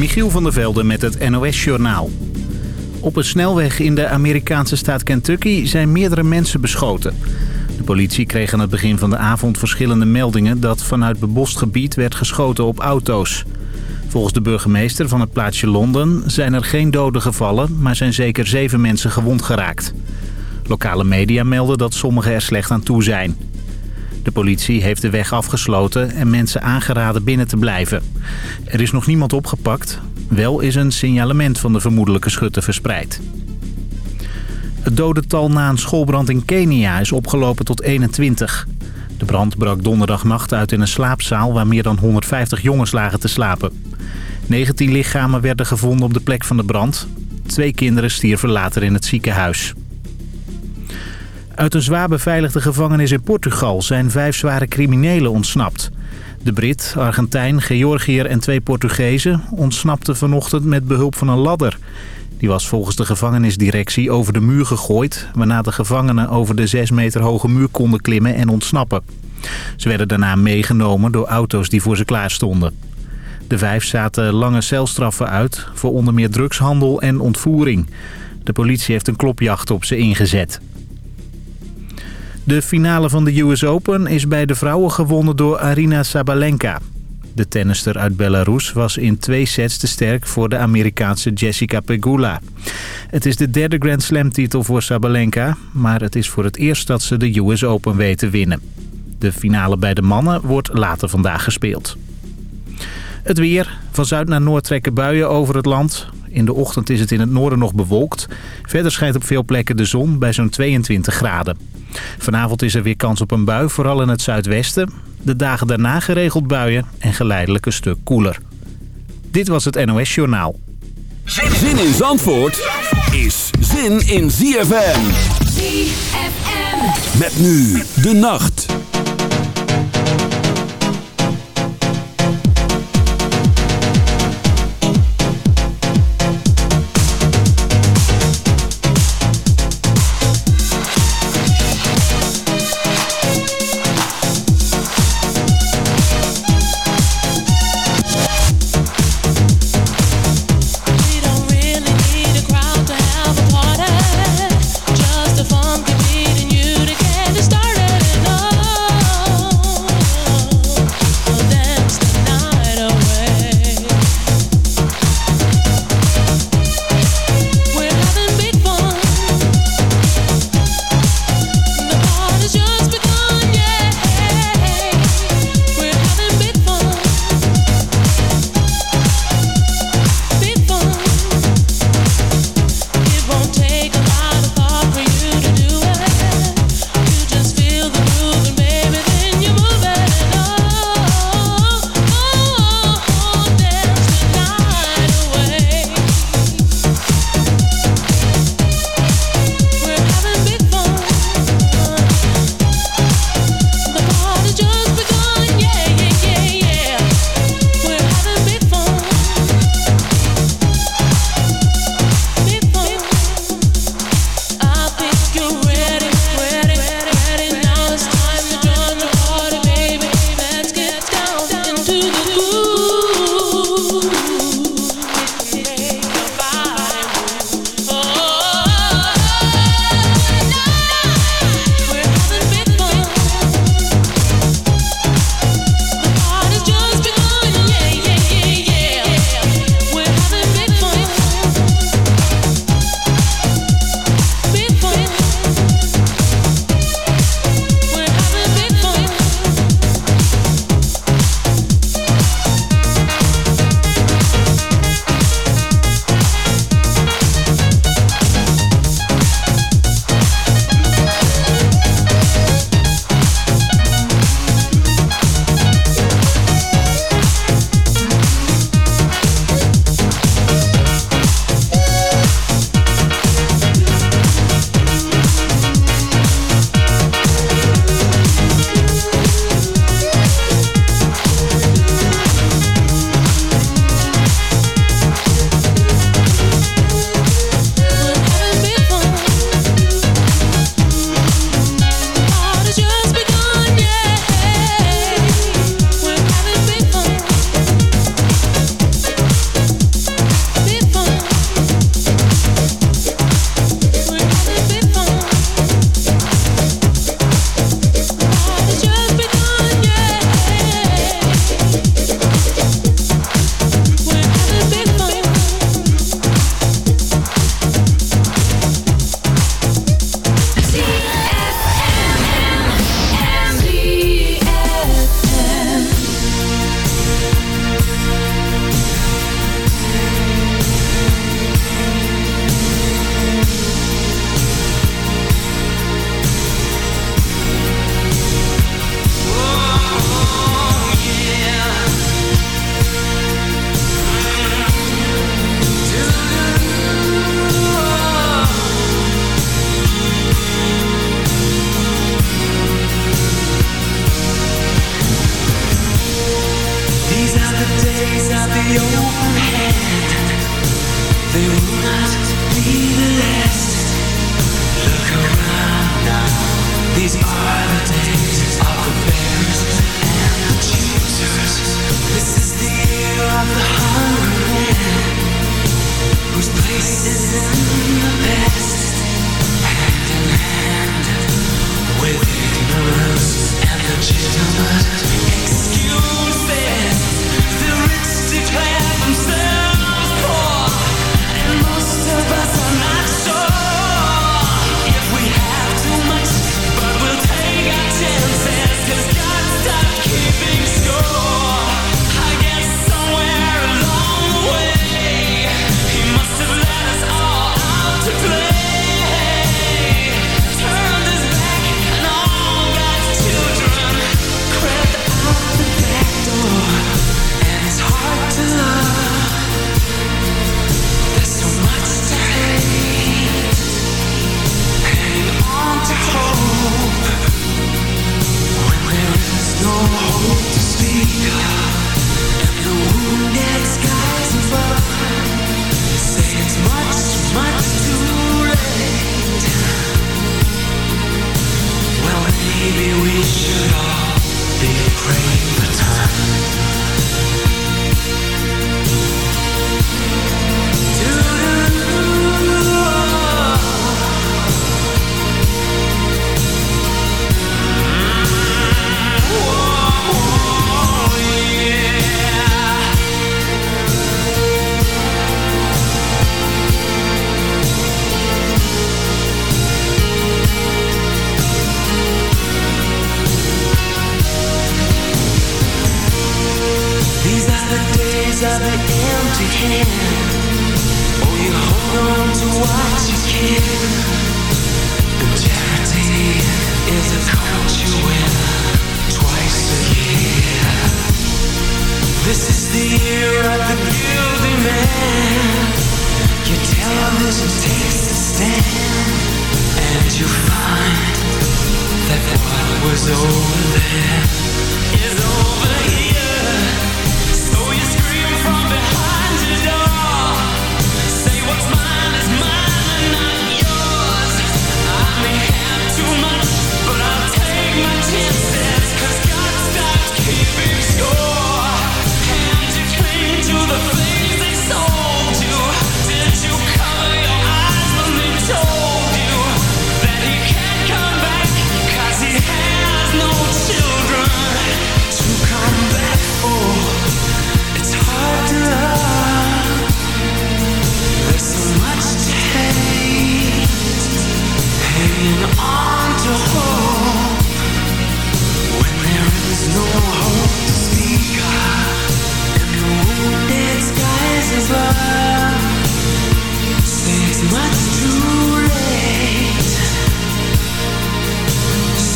Michiel van der Velde met het NOS-journaal. Op een snelweg in de Amerikaanse staat Kentucky zijn meerdere mensen beschoten. De politie kreeg aan het begin van de avond verschillende meldingen... dat vanuit bebost gebied werd geschoten op auto's. Volgens de burgemeester van het plaatsje Londen zijn er geen doden gevallen... maar zijn zeker zeven mensen gewond geraakt. Lokale media melden dat sommigen er slecht aan toe zijn. De politie heeft de weg afgesloten en mensen aangeraden binnen te blijven. Er is nog niemand opgepakt. Wel is een signalement van de vermoedelijke schutter verspreid. Het dodental na een schoolbrand in Kenia is opgelopen tot 21. De brand brak donderdagnacht uit in een slaapzaal waar meer dan 150 jongens lagen te slapen. 19 lichamen werden gevonden op de plek van de brand. Twee kinderen stierven later in het ziekenhuis. Uit een zwaar beveiligde gevangenis in Portugal zijn vijf zware criminelen ontsnapt. De Brit, Argentijn, Georgiër en twee Portugezen ontsnapten vanochtend met behulp van een ladder. Die was volgens de gevangenisdirectie over de muur gegooid... waarna de gevangenen over de 6 meter hoge muur konden klimmen en ontsnappen. Ze werden daarna meegenomen door auto's die voor ze klaar stonden. De vijf zaten lange celstraffen uit voor onder meer drugshandel en ontvoering. De politie heeft een klopjacht op ze ingezet. De finale van de US Open is bij de vrouwen gewonnen door Arina Sabalenka. De tennister uit Belarus was in twee sets te sterk voor de Amerikaanse Jessica Pegula. Het is de derde Grand Slam titel voor Sabalenka, maar het is voor het eerst dat ze de US Open weet te winnen. De finale bij de mannen wordt later vandaag gespeeld. Het weer. Van zuid naar noord trekken buien over het land. In de ochtend is het in het noorden nog bewolkt. Verder schijnt op veel plekken de zon bij zo'n 22 graden. Vanavond is er weer kans op een bui, vooral in het zuidwesten. De dagen daarna geregeld buien en geleidelijk een stuk koeler. Dit was het NOS Journaal. Zin in Zandvoort is zin in ZFM. ZFM. Met nu de nacht.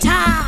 time.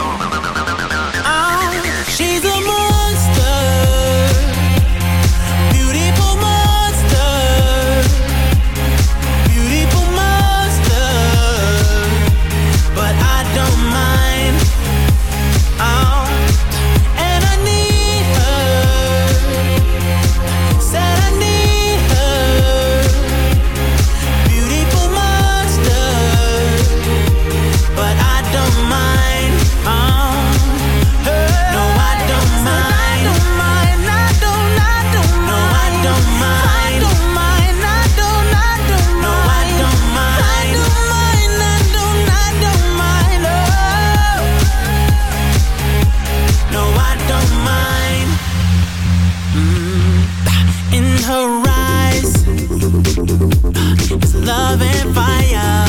love and fire.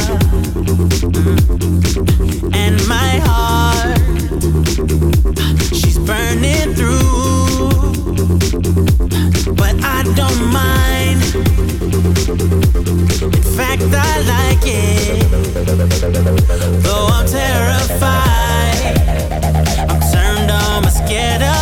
Mm. And my heart, she's burning through. But I don't mind. In fact, I like it. Though I'm terrified, I'm turned on, I'm scared of.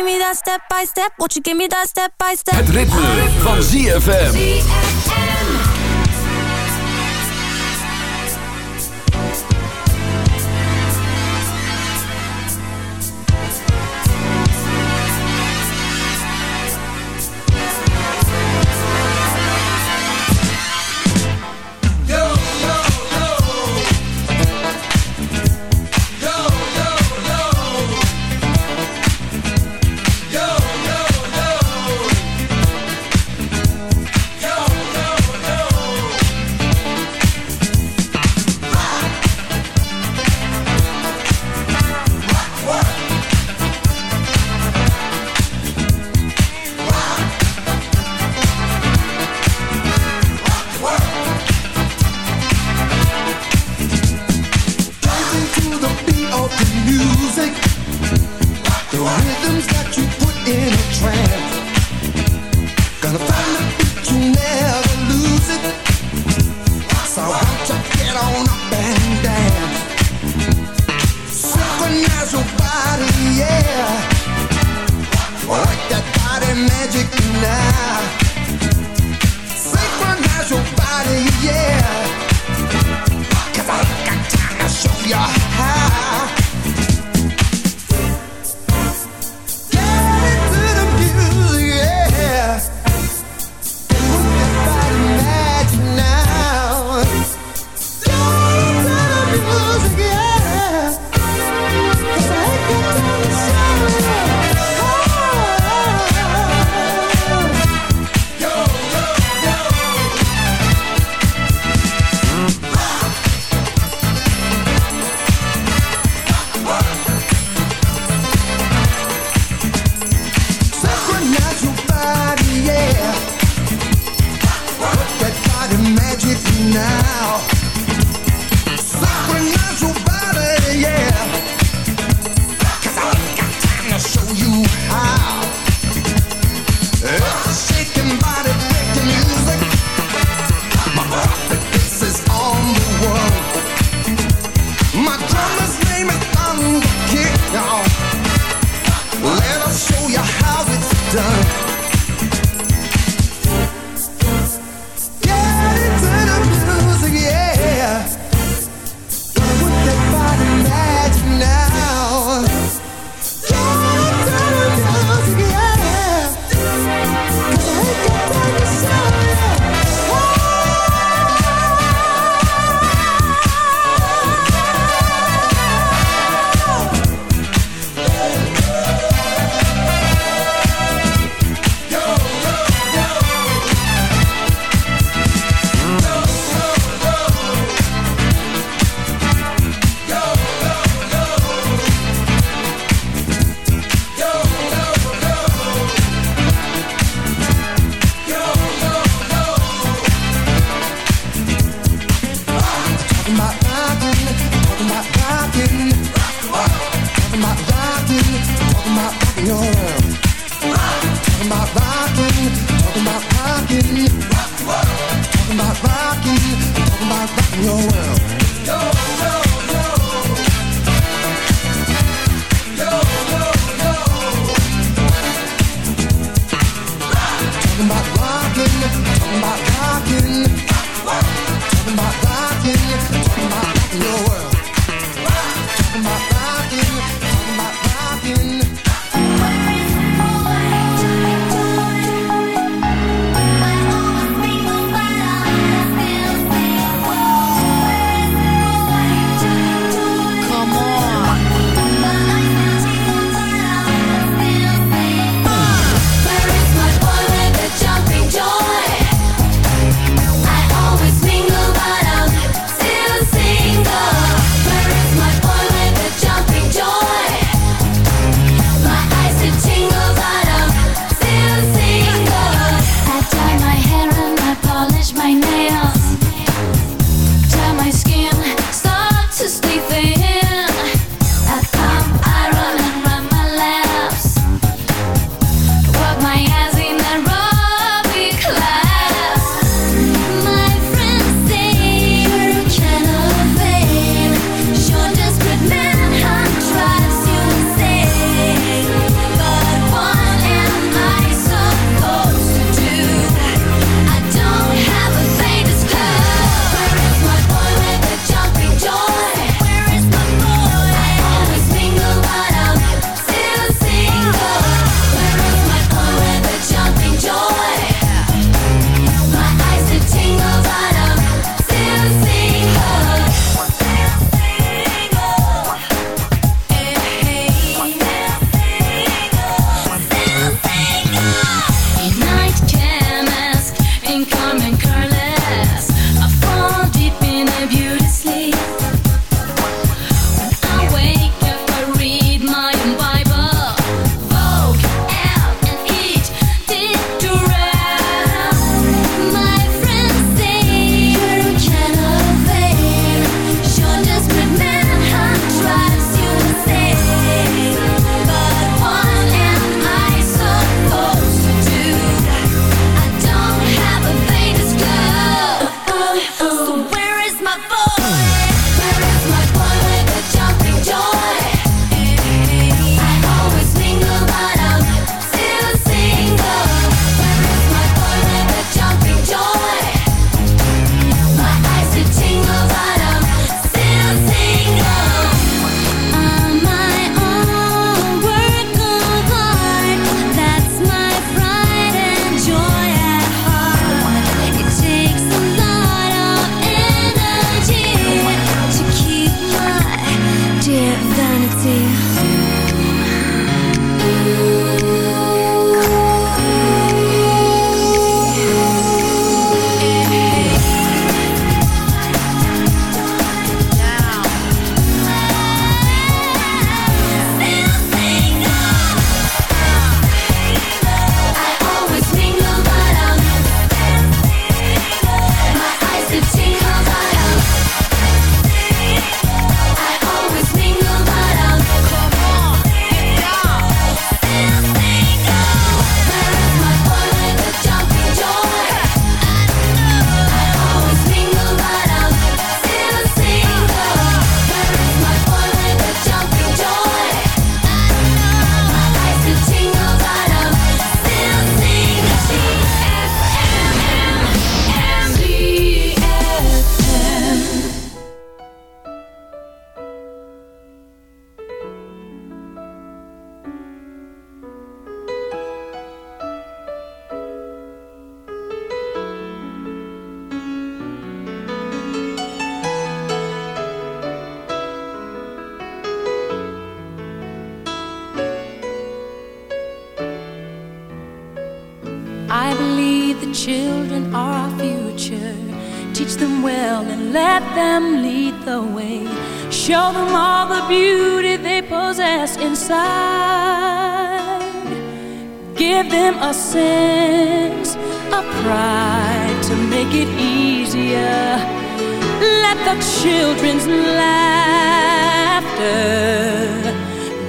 give me that step by step. Won't you give me that step by step? Het ritme, ritme. van ZFM. music. The rhythms that you put in a trance.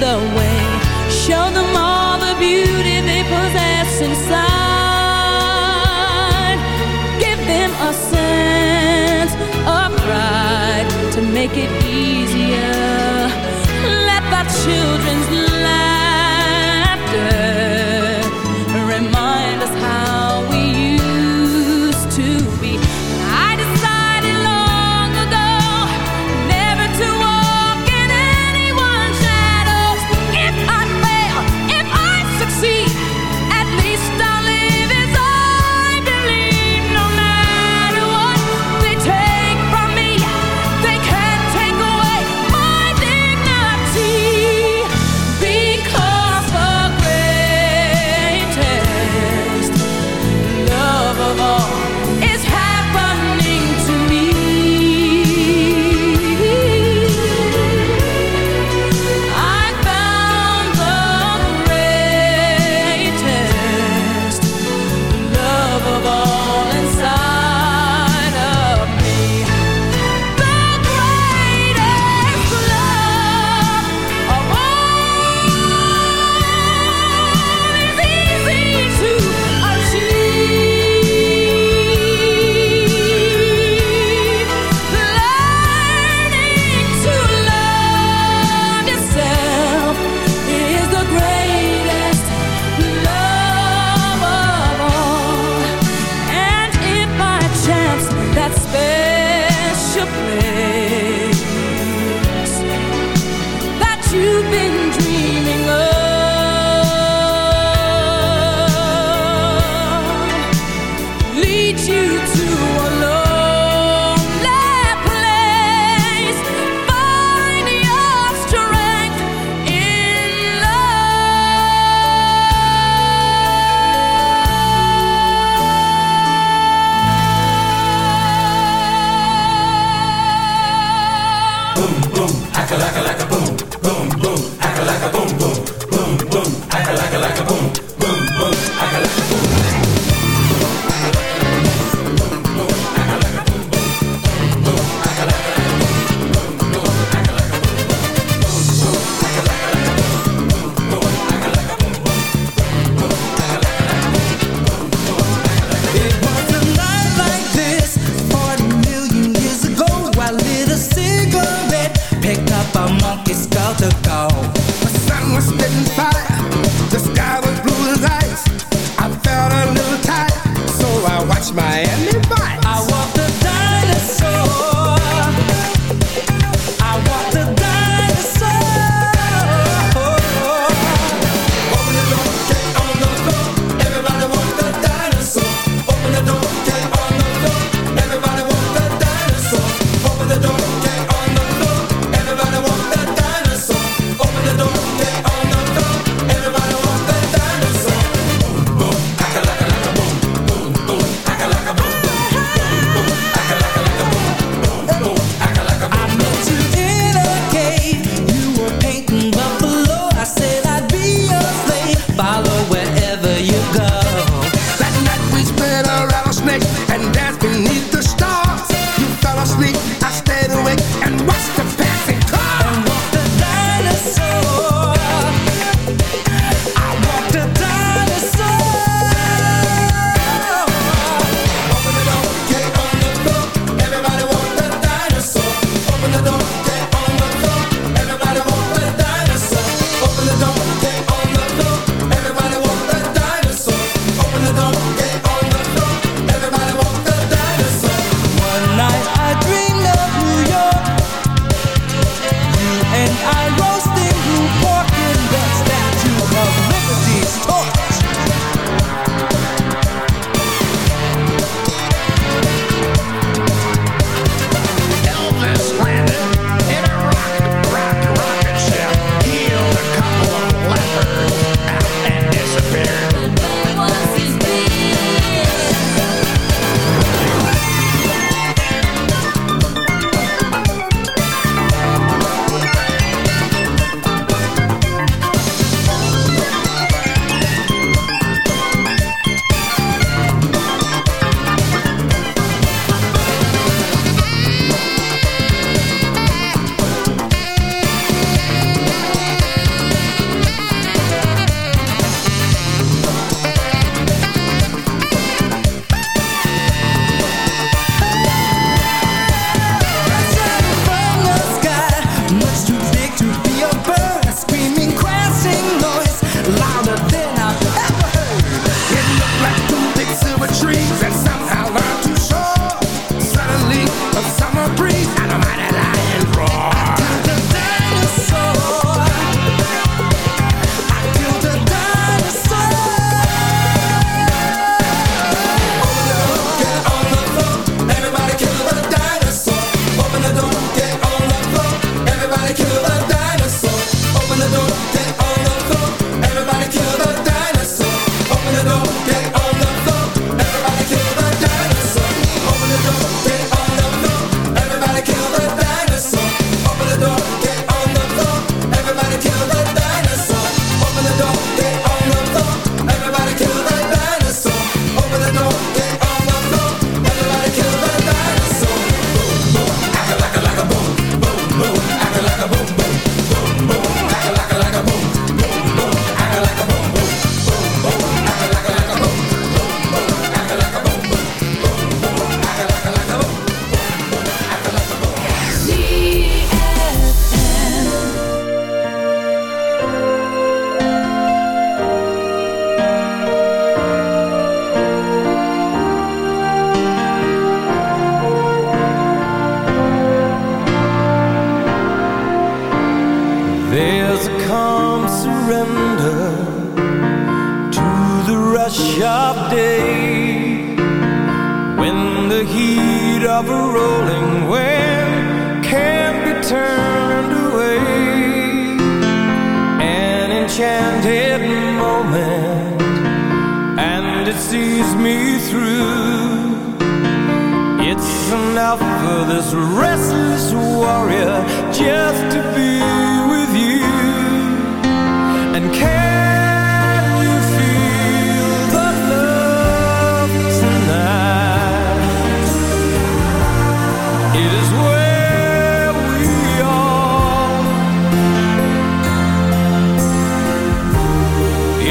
the way. Show them all the beauty they possess inside.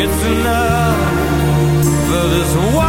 It's enough for this one.